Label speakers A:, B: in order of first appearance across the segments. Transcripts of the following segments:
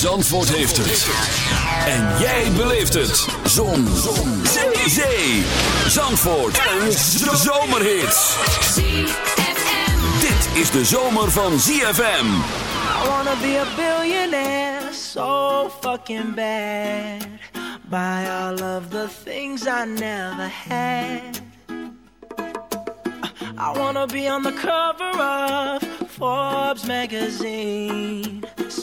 A: Zandvoort heeft het. En jij beleeft het. Zon. Zon. Zee. Zee. Zandvoort. Een zomerhit. Dit is de zomer van ZFM.
B: I wanna be a billionaire so fucking bad. Buy all of the things I never had. I wanna be on the cover of Forbes magazine,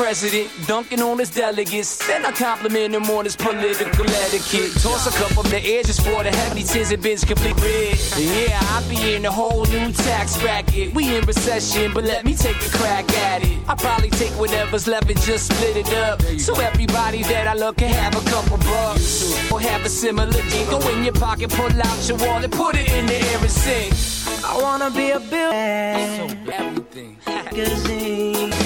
C: President, dunking on his delegates. Then I compliment him on his political etiquette. Toss a cup of the edges for the heavy tins and bins complete red. Yeah, I'll be in a whole new tax bracket. We in recession, but let me take a crack at it. I'll probably take whatever's left and just split it up. So everybody that I love can have a couple bucks. Or have a similar thing. Go in your pocket, pull out your wallet, put it in the air and sing.
B: I wanna be a billionaire.
C: Everything.
B: magazine.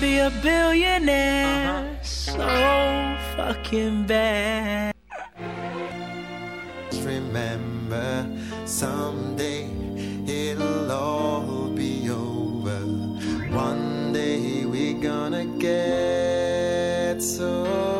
B: Be a billionaire so fucking bad.
D: remember someday it'll all be over. One day we're gonna get so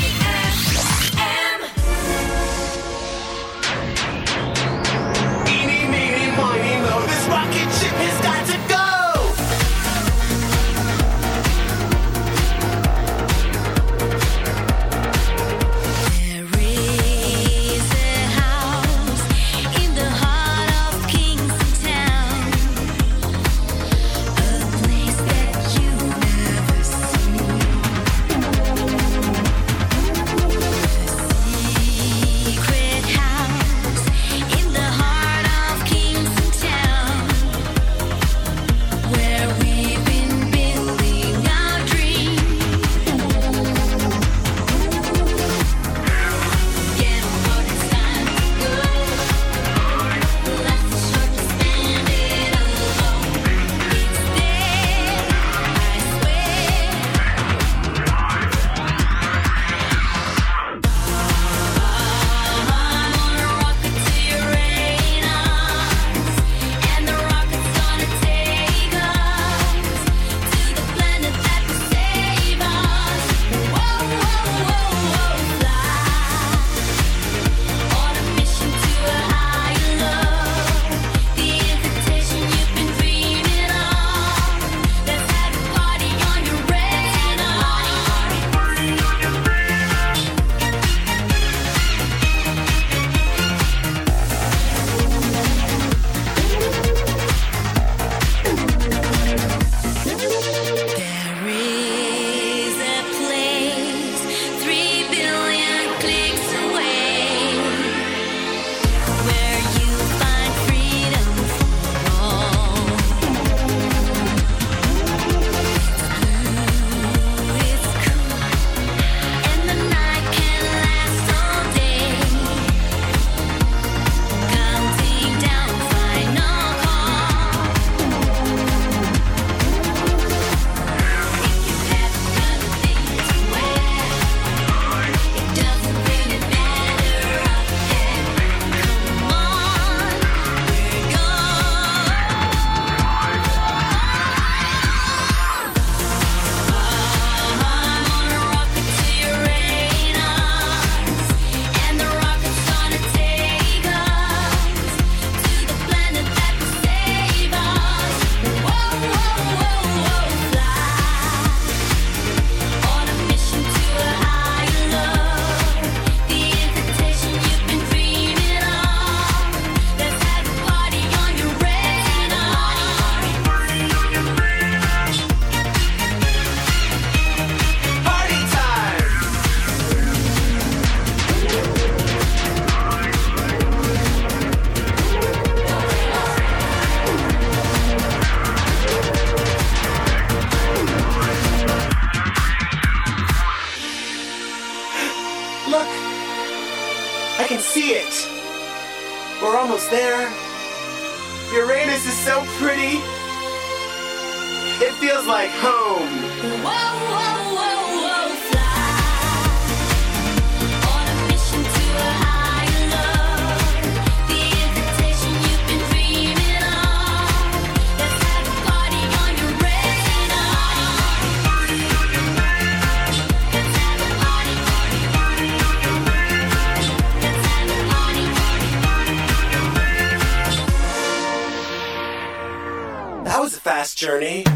E: Journey.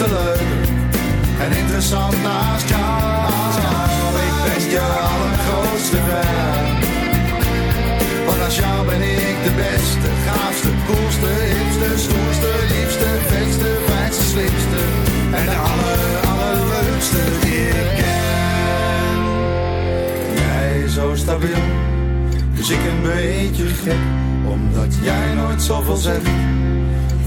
F: Te leuker. En interessant naast jou, ik ben je allergrootste fan. Want naast jou ben ik de beste, gaafste, koelste, hipste, stoerste, liefste, vetste, fijnste, slimste. En de aller, allerleukste die ik ken. Jij zo stabiel, dus ik een beetje gek. Omdat jij nooit zoveel zegt,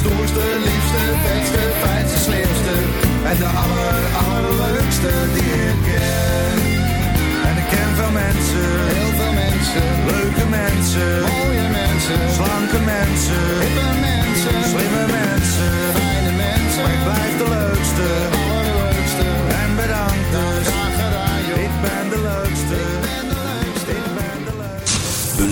F: stoerste, liefste, vetste, fijnste, slimste. En de aller, allerleukste die ik ken. En ik ken veel mensen, heel veel mensen, leuke mensen, mooie mensen, slanke mensen, hippe mensen, slimme mensen, fijne mensen. Maar ik blijf de leukste, allerleukste. En bedankt dus,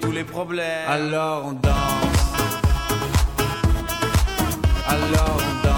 G: tous les problèmes. Alors on danse. Alors on danse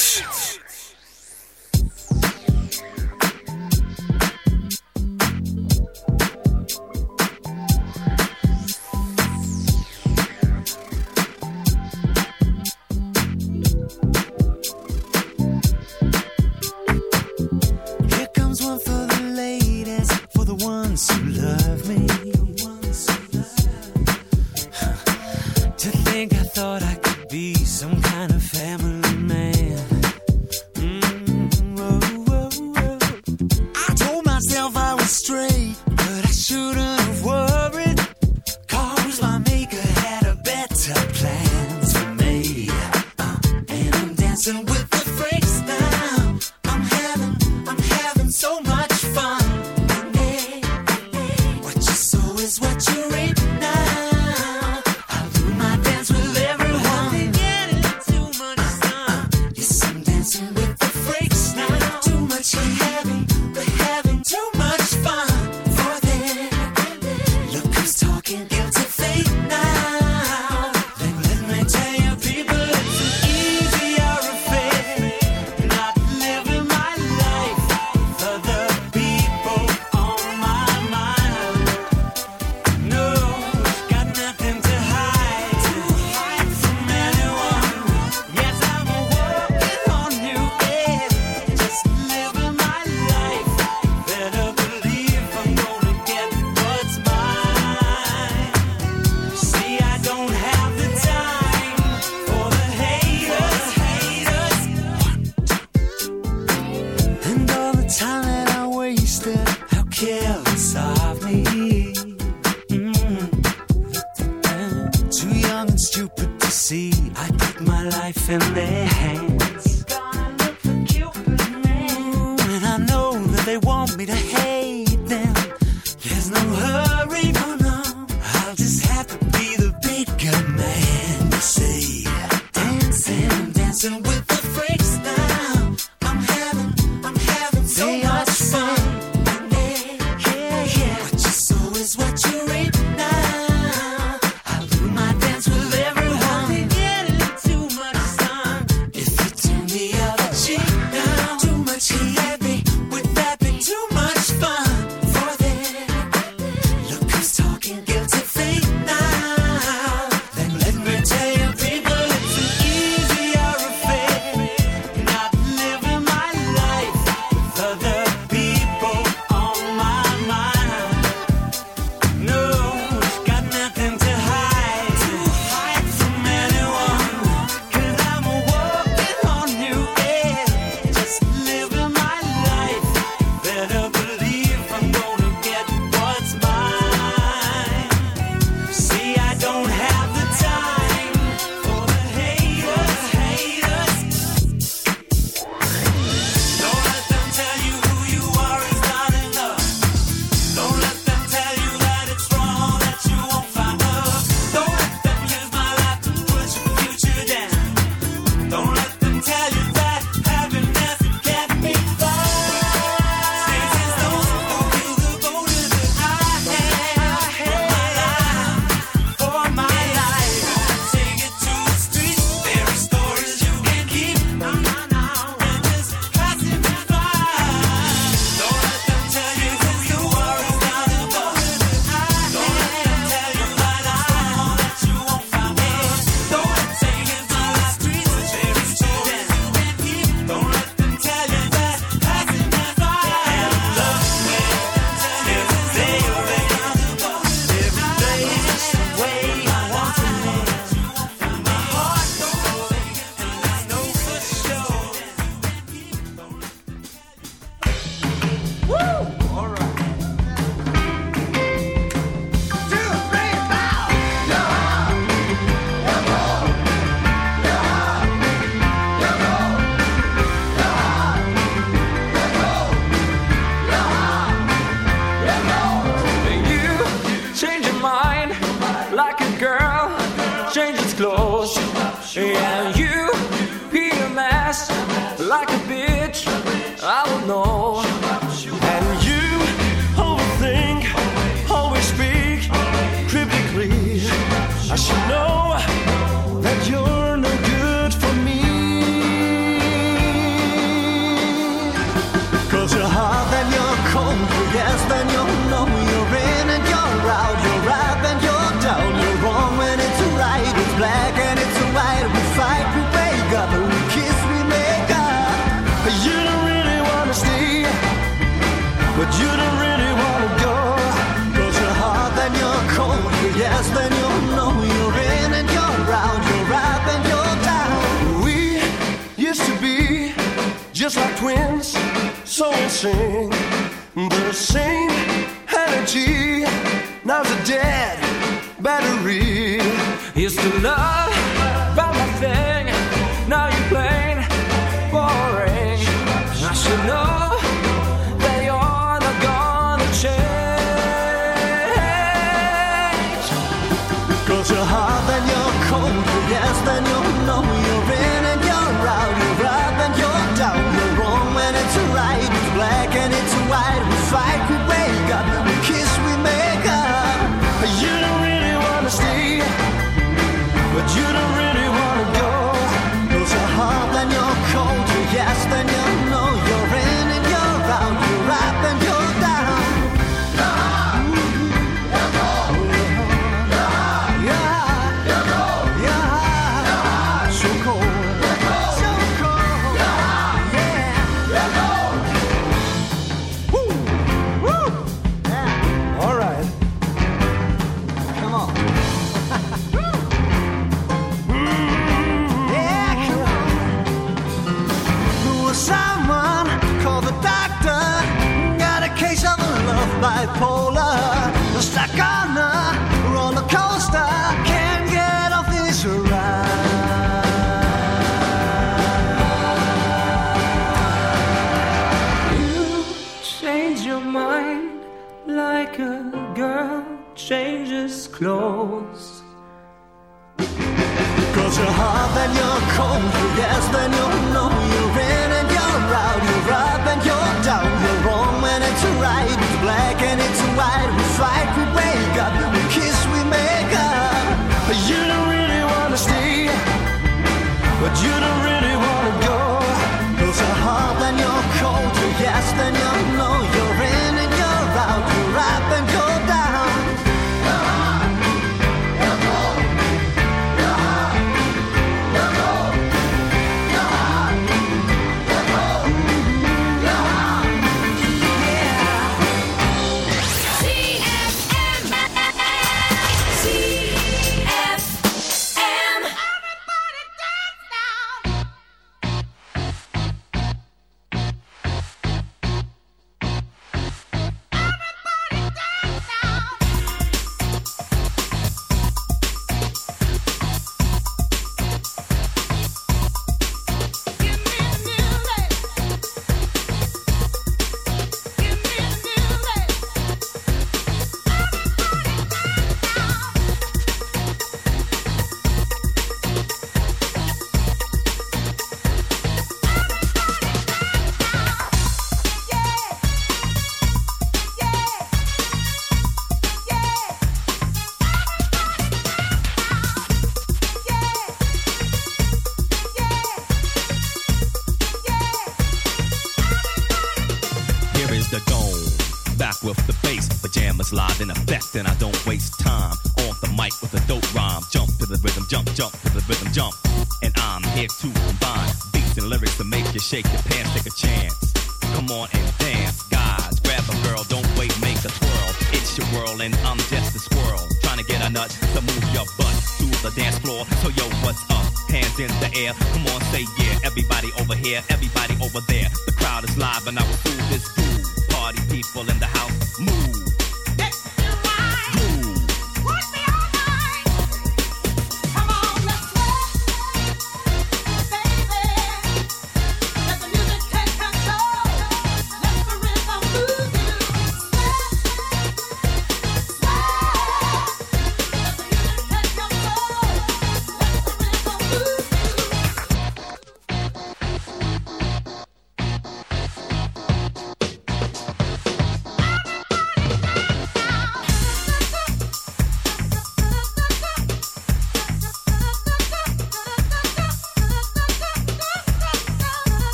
H: To think I thought I could be some kind of family man.
I: up and you're cold. Yes, then you know you're in and you're out, you're up and you're down,
J: you're
I: wrong when it's right, it's black and it's white, we fight, we wake up, we kiss, we make up. But you don't really wanna stay, but you don't really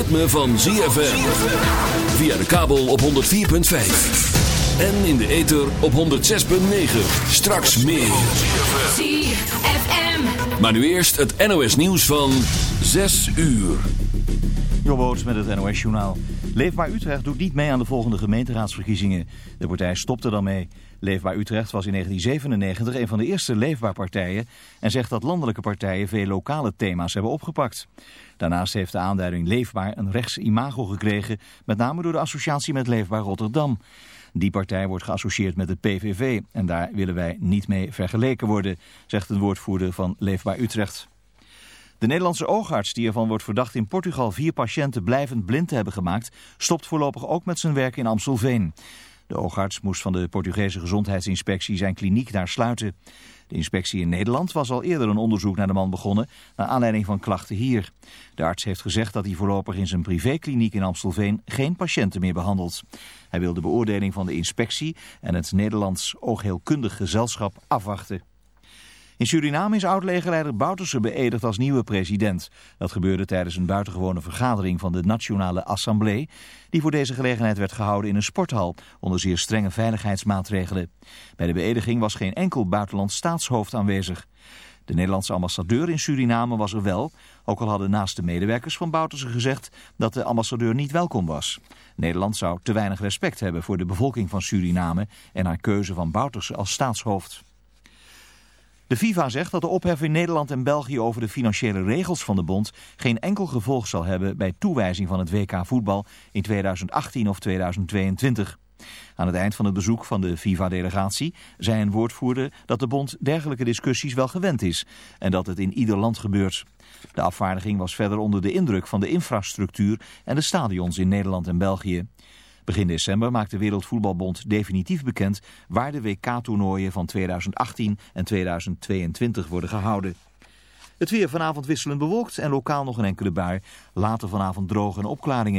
A: Ritme van ZFM. Via de kabel op 104.5. En in de ether op 106.9. Straks meer.
K: ZFM.
A: Maar nu eerst het NOS nieuws van 6 uur.
L: Jobboots met het NOS Journaal. Leefbaar Utrecht doet niet mee aan de volgende gemeenteraadsverkiezingen. De partij stopte dan mee. Leefbaar Utrecht was in 1997 een van de eerste leefbaar partijen... en zegt dat landelijke partijen veel lokale thema's hebben opgepakt. Daarnaast heeft de aanduiding Leefbaar een rechts imago gekregen... met name door de associatie met Leefbaar Rotterdam. Die partij wordt geassocieerd met de PVV en daar willen wij niet mee vergeleken worden... zegt een woordvoerder van Leefbaar Utrecht. De Nederlandse oogarts die ervan wordt verdacht in Portugal vier patiënten blijvend blind te hebben gemaakt, stopt voorlopig ook met zijn werk in Amstelveen. De oogarts moest van de Portugese gezondheidsinspectie zijn kliniek daar sluiten. De inspectie in Nederland was al eerder een onderzoek naar de man begonnen, naar aanleiding van klachten hier. De arts heeft gezegd dat hij voorlopig in zijn privékliniek in Amstelveen geen patiënten meer behandelt. Hij wil de beoordeling van de inspectie en het Nederlands Oogheelkundig Gezelschap afwachten. In Suriname is oud-legerleider Bouterse beëdigd als nieuwe president. Dat gebeurde tijdens een buitengewone vergadering van de Nationale Assemblée... die voor deze gelegenheid werd gehouden in een sporthal... onder zeer strenge veiligheidsmaatregelen. Bij de beëdiging was geen enkel buitenlands staatshoofd aanwezig. De Nederlandse ambassadeur in Suriname was er wel... ook al hadden naast de medewerkers van Bouterse gezegd... dat de ambassadeur niet welkom was. Nederland zou te weinig respect hebben voor de bevolking van Suriname... en haar keuze van Bouterse als staatshoofd. De FIFA zegt dat de ophef in Nederland en België over de financiële regels van de bond geen enkel gevolg zal hebben bij toewijzing van het WK voetbal in 2018 of 2022. Aan het eind van het bezoek van de FIFA-delegatie zei een woordvoerder dat de bond dergelijke discussies wel gewend is en dat het in ieder land gebeurt. De afvaardiging was verder onder de indruk van de infrastructuur en de stadions in Nederland en België. Begin december maakt de Wereldvoetbalbond definitief bekend waar de WK-toernooien van 2018 en 2022 worden gehouden. Het weer vanavond wisselend bewolkt en lokaal nog een enkele bui. Later vanavond droog en opklaringen.